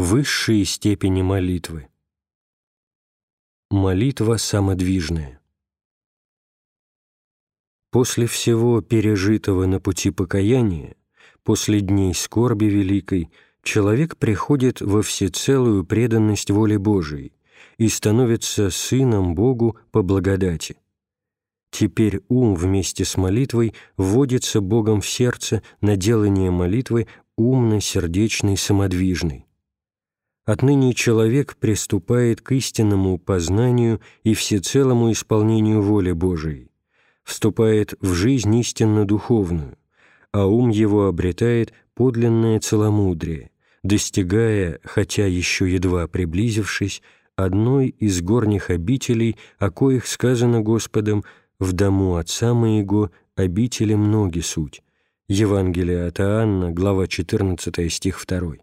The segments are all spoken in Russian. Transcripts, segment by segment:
Высшие степени молитвы. Молитва самодвижная. После всего пережитого на пути покаяния, после дней скорби великой, человек приходит во всецелую преданность воле Божией и становится сыном Богу по благодати. Теперь ум вместе с молитвой вводится Богом в сердце на делание молитвы умно-сердечной самодвижной. Отныне человек приступает к истинному познанию и всецелому исполнению воли Божией, вступает в жизнь истинно духовную, а ум его обретает подлинное целомудрие, достигая, хотя еще едва приблизившись, одной из горних обителей, о коих сказано Господом «в дому Отца Моего обители многие суть». Евангелие от Иоанна, глава 14, стих 2.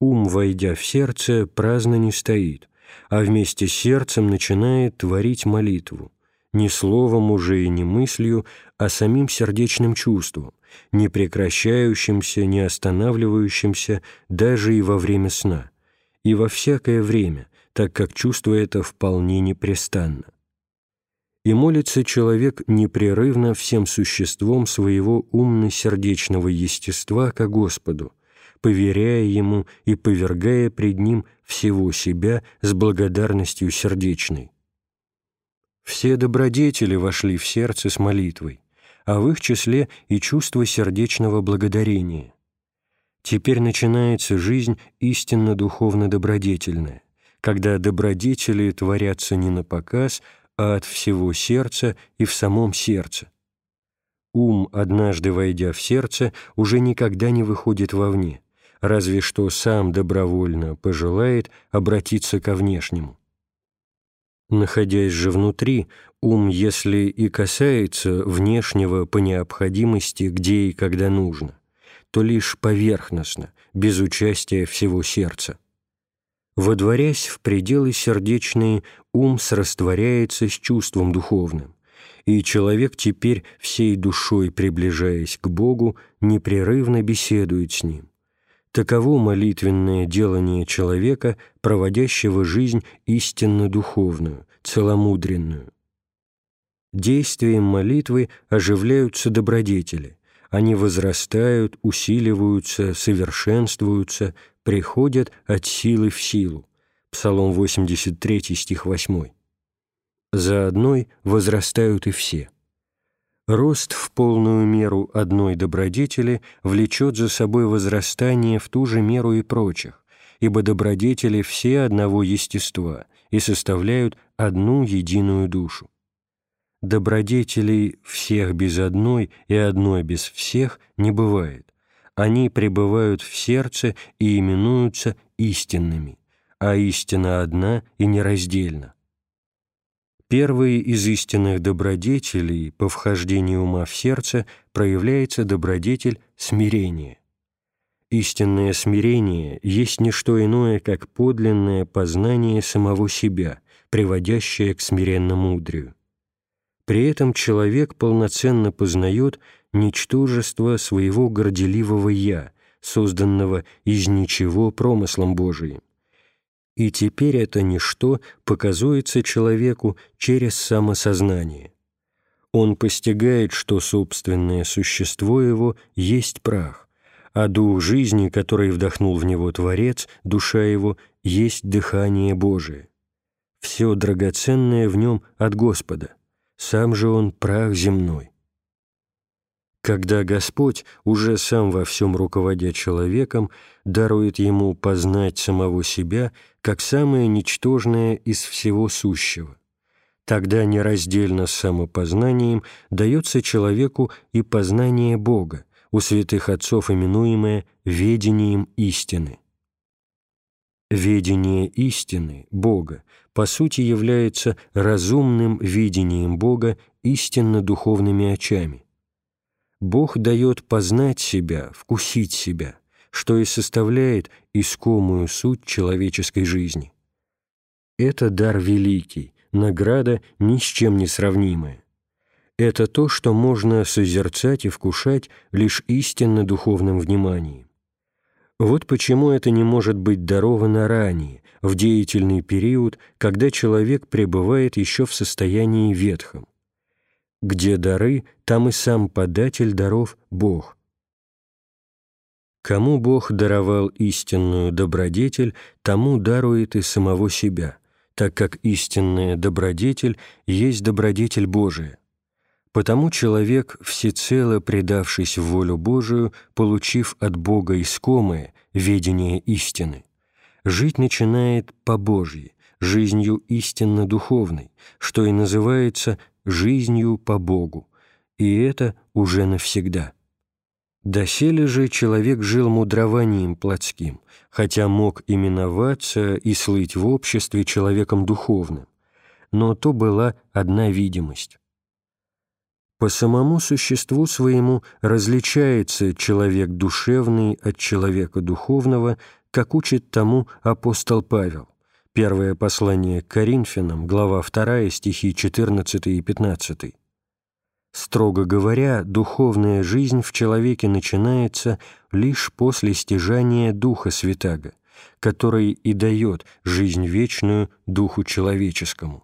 Ум, войдя в сердце, праздно не стоит, а вместе с сердцем начинает творить молитву, не словом уже и не мыслью, а самим сердечным чувством, не прекращающимся, не останавливающимся даже и во время сна, и во всякое время, так как чувство это вполне непрестанно. И молится человек непрерывно всем существом своего умно-сердечного естества ко Господу, поверяя Ему и повергая пред Ним всего себя с благодарностью сердечной. Все добродетели вошли в сердце с молитвой, а в их числе и чувство сердечного благодарения. Теперь начинается жизнь истинно духовно-добродетельная, когда добродетели творятся не на показ, а от всего сердца и в самом сердце. Ум, однажды войдя в сердце, уже никогда не выходит вовне, разве что сам добровольно пожелает обратиться ко внешнему. Находясь же внутри, ум, если и касается внешнего по необходимости, где и когда нужно, то лишь поверхностно, без участия всего сердца. Водворясь в пределы сердечные, ум срастворяется с чувством духовным, и человек теперь всей душой, приближаясь к Богу, непрерывно беседует с Ним, Таково молитвенное делание человека, проводящего жизнь истинно духовную, целомудренную. Действием молитвы оживляются добродетели, они возрастают, усиливаются, совершенствуются, приходят от силы в силу. Псалом 83, стих 8. За одной возрастают и все – Рост в полную меру одной добродетели влечет за собой возрастание в ту же меру и прочих, ибо добродетели все одного естества и составляют одну единую душу. Добродетелей всех без одной и одной без всех не бывает. Они пребывают в сердце и именуются истинными, а истина одна и нераздельна. Первый из истинных добродетелей по вхождению ума в сердце проявляется добродетель смирения. Истинное смирение есть не что иное, как подлинное познание самого себя, приводящее к смиренному мудрию. При этом человек полноценно познает ничтожество своего горделивого «я», созданного из ничего промыслом Божиим, и теперь это ничто показуется человеку через самосознание. Он постигает, что собственное существо его есть прах, а дух жизни, который вдохнул в него Творец, душа его, есть дыхание Божие. Все драгоценное в нем от Господа, сам же он прах земной когда Господь, уже сам во всем руководя человеком, дарует ему познать самого себя как самое ничтожное из всего сущего. Тогда нераздельно с самопознанием дается человеку и познание Бога, у святых отцов именуемое «ведением истины». Ведение истины, Бога, по сути является разумным видением Бога истинно духовными очами, Бог дает познать себя, вкусить себя, что и составляет искомую суть человеческой жизни. Это дар великий, награда ни с чем не сравнимая. Это то, что можно созерцать и вкушать лишь истинно духовным вниманием. Вот почему это не может быть даровано ранее, в деятельный период, когда человек пребывает еще в состоянии ветхом. Где дары, там и сам податель даров Бог. Кому Бог даровал истинную добродетель, тому дарует и самого себя, так как истинная добродетель есть добродетель Божия. Потому человек, всецело предавшись в волю Божию, получив от Бога искомое, ведение истины, жить начинает по Божьей, жизнью истинно духовной, что и называется жизнью по Богу, и это уже навсегда. Доселе же человек жил мудрованием плотским, хотя мог именоваться и слыть в обществе человеком духовным, но то была одна видимость. По самому существу своему различается человек душевный от человека духовного, как учит тому апостол Павел. Первое послание к Коринфянам, глава 2, стихи 14 и 15. Строго говоря, духовная жизнь в человеке начинается лишь после стяжания Духа Святаго, который и дает жизнь вечную Духу человеческому.